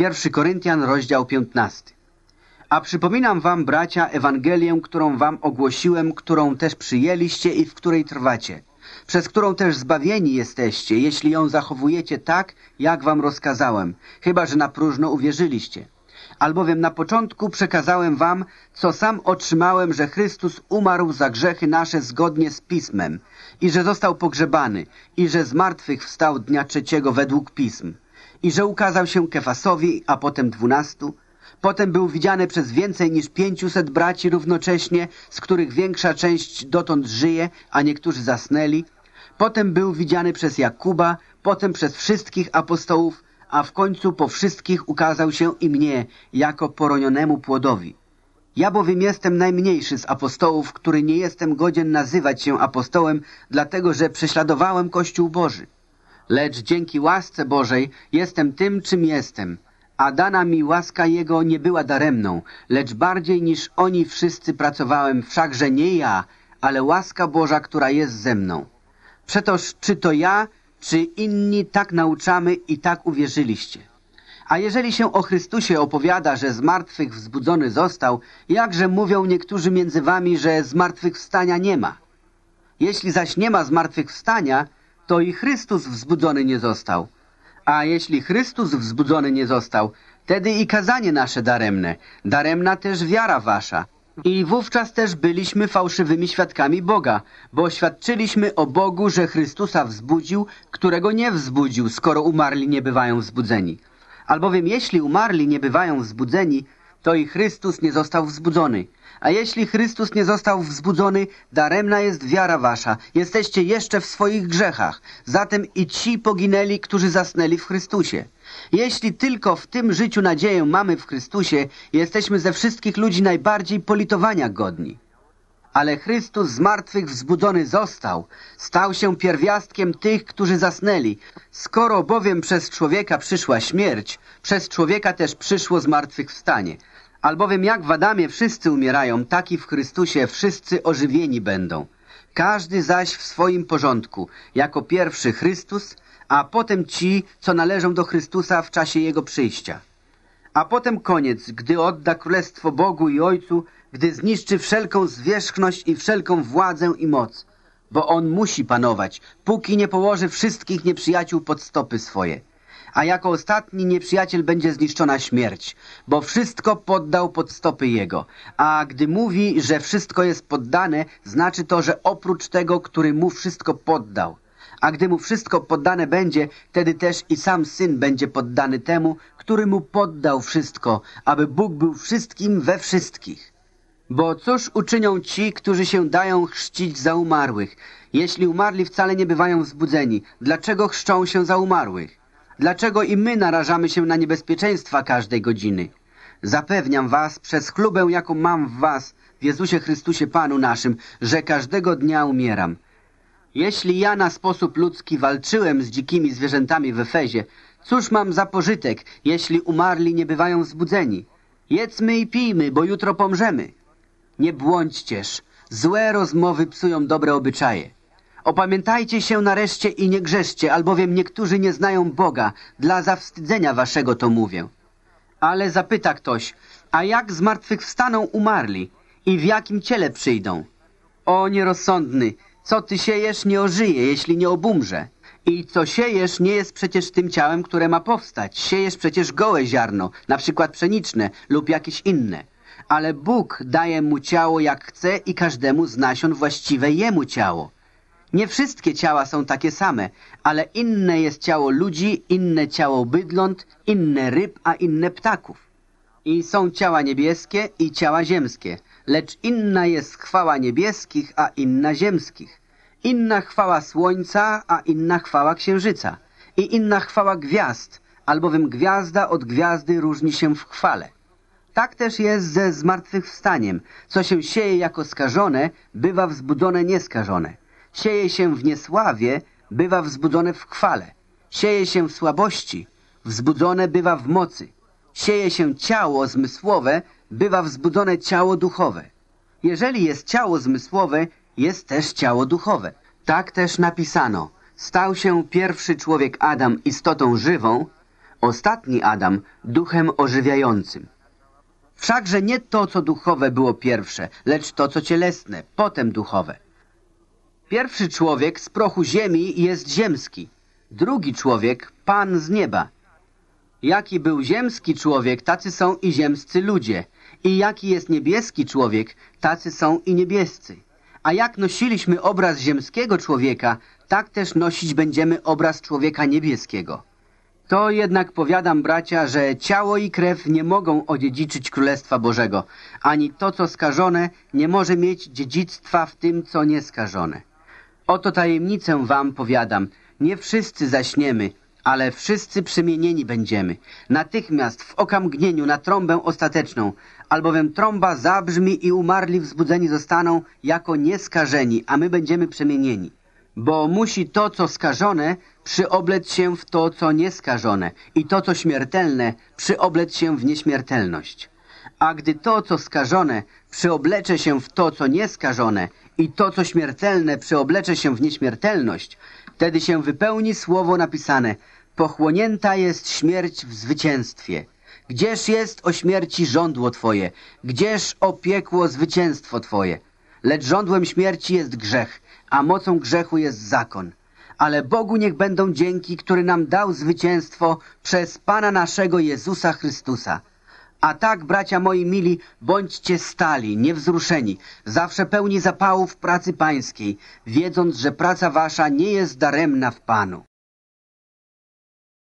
1 Koryntian, rozdział 15. A przypominam wam, bracia, Ewangelię, którą wam ogłosiłem, którą też przyjęliście i w której trwacie, przez którą też zbawieni jesteście, jeśli ją zachowujecie tak, jak wam rozkazałem, chyba że na próżno uwierzyliście. Albowiem na początku przekazałem wam, co sam otrzymałem, że Chrystus umarł za grzechy nasze zgodnie z Pismem i że został pogrzebany i że z martwych wstał dnia trzeciego według Pism i że ukazał się Kefasowi, a potem dwunastu, Potem był widziany przez więcej niż pięciuset braci równocześnie, z których większa część dotąd żyje, a niektórzy zasnęli. Potem był widziany przez Jakuba, potem przez wszystkich apostołów, a w końcu po wszystkich ukazał się i mnie, jako poronionemu płodowi. Ja bowiem jestem najmniejszy z apostołów, który nie jestem godzien nazywać się apostołem, dlatego że prześladowałem Kościół Boży. Lecz dzięki łasce Bożej jestem tym, czym jestem – a dana mi łaska Jego nie była daremną, lecz bardziej niż oni wszyscy pracowałem, wszakże nie ja, ale łaska Boża, która jest ze mną. Przetoż czy to ja, czy inni tak nauczamy i tak uwierzyliście. A jeżeli się o Chrystusie opowiada, że z martwych wzbudzony został, jakże mówią niektórzy między wami, że zmartwychwstania nie ma? Jeśli zaś nie ma zmartwychwstania, to i Chrystus wzbudzony nie został. A jeśli Chrystus wzbudzony nie został, wtedy i kazanie nasze daremne, daremna też wiara wasza. I wówczas też byliśmy fałszywymi świadkami Boga, bo świadczyliśmy o Bogu, że Chrystusa wzbudził, którego nie wzbudził, skoro umarli nie bywają wzbudzeni. Albowiem jeśli umarli nie bywają wzbudzeni, to i Chrystus nie został wzbudzony. A jeśli Chrystus nie został wzbudzony, daremna jest wiara wasza. Jesteście jeszcze w swoich grzechach. Zatem i ci poginęli, którzy zasnęli w Chrystusie. Jeśli tylko w tym życiu nadzieję mamy w Chrystusie, jesteśmy ze wszystkich ludzi najbardziej politowania godni. Ale Chrystus z martwych wzbudzony został, stał się pierwiastkiem tych, którzy zasnęli. Skoro bowiem przez człowieka przyszła śmierć, przez człowieka też przyszło zmartwychwstanie. Albowiem jak w Adamie wszyscy umierają, tak i w Chrystusie wszyscy ożywieni będą. Każdy zaś w swoim porządku, jako pierwszy Chrystus, a potem ci, co należą do Chrystusa w czasie Jego przyjścia. A potem koniec, gdy odda królestwo Bogu i Ojcu, gdy zniszczy wszelką zwierzchność i wszelką władzę i moc, bo On musi panować, póki nie położy wszystkich nieprzyjaciół pod stopy swoje a jako ostatni nieprzyjaciel będzie zniszczona śmierć, bo wszystko poddał pod stopy jego. A gdy mówi, że wszystko jest poddane, znaczy to, że oprócz tego, który mu wszystko poddał. A gdy mu wszystko poddane będzie, wtedy też i sam Syn będzie poddany temu, który mu poddał wszystko, aby Bóg był wszystkim we wszystkich. Bo cóż uczynią ci, którzy się dają chrzcić za umarłych? Jeśli umarli wcale nie bywają wzbudzeni, dlaczego chrzczą się za umarłych? Dlaczego i my narażamy się na niebezpieczeństwa każdej godziny? Zapewniam was przez chlubę, jaką mam w was, w Jezusie Chrystusie Panu naszym, że każdego dnia umieram. Jeśli ja na sposób ludzki walczyłem z dzikimi zwierzętami w Efezie, cóż mam za pożytek, jeśli umarli nie bywają wzbudzeni? Jedzmy i pijmy, bo jutro pomrzemy. Nie błądźcież, złe rozmowy psują dobre obyczaje. Opamiętajcie się nareszcie i nie grzeszcie, albowiem niektórzy nie znają Boga. Dla zawstydzenia waszego to mówię. Ale zapyta ktoś, a jak zmartwychwstaną umarli i w jakim ciele przyjdą? O nierozsądny, co ty siejesz nie ożyje, jeśli nie obumrze. I co siejesz nie jest przecież tym ciałem, które ma powstać. Siejesz przecież gołe ziarno, na przykład pszeniczne lub jakieś inne. Ale Bóg daje mu ciało jak chce i każdemu z nasion właściwe jemu ciało. Nie wszystkie ciała są takie same, ale inne jest ciało ludzi, inne ciało bydląt, inne ryb, a inne ptaków. I są ciała niebieskie i ciała ziemskie, lecz inna jest chwała niebieskich, a inna ziemskich. Inna chwała słońca, a inna chwała księżyca. I inna chwała gwiazd, albowiem gwiazda od gwiazdy różni się w chwale. Tak też jest ze zmartwychwstaniem. Co się sieje jako skażone, bywa wzbudzone nieskażone. Sieje się w niesławie, bywa wzbudzone w chwale. Sieje się w słabości, wzbudzone bywa w mocy. Sieje się ciało zmysłowe, bywa wzbudzone ciało duchowe. Jeżeli jest ciało zmysłowe, jest też ciało duchowe. Tak też napisano. Stał się pierwszy człowiek Adam istotą żywą, ostatni Adam duchem ożywiającym. Wszakże nie to, co duchowe było pierwsze, lecz to, co cielesne, potem duchowe. Pierwszy człowiek z prochu ziemi jest ziemski, drugi człowiek pan z nieba. Jaki był ziemski człowiek, tacy są i ziemscy ludzie. I jaki jest niebieski człowiek, tacy są i niebiescy. A jak nosiliśmy obraz ziemskiego człowieka, tak też nosić będziemy obraz człowieka niebieskiego. To jednak powiadam, bracia, że ciało i krew nie mogą odziedziczyć Królestwa Bożego, ani to, co skażone, nie może mieć dziedzictwa w tym, co nieskażone. Oto tajemnicę wam powiadam, nie wszyscy zaśniemy, ale wszyscy przemienieni będziemy. Natychmiast w okamgnieniu na trąbę ostateczną, albowiem trąba zabrzmi i umarli wzbudzeni zostaną jako nieskażeni, a my będziemy przemienieni. Bo musi to, co skażone, przyoblec się w to, co nieskażone i to, co śmiertelne, przyoblec się w nieśmiertelność. A gdy to, co skażone, przyoblecze się w to, co nieskażone i to, co śmiertelne, przyoblecze się w nieśmiertelność, wtedy się wypełni słowo napisane Pochłonięta jest śmierć w zwycięstwie. Gdzież jest o śmierci żądło Twoje? Gdzież o piekło zwycięstwo Twoje? Lecz żądłem śmierci jest grzech, a mocą grzechu jest zakon. Ale Bogu niech będą dzięki, który nam dał zwycięstwo przez Pana naszego Jezusa Chrystusa. A tak, bracia moi mili, bądźcie stali, niewzruszeni, zawsze pełni zapału w pracy pańskiej, wiedząc, że praca wasza nie jest daremna w Panu.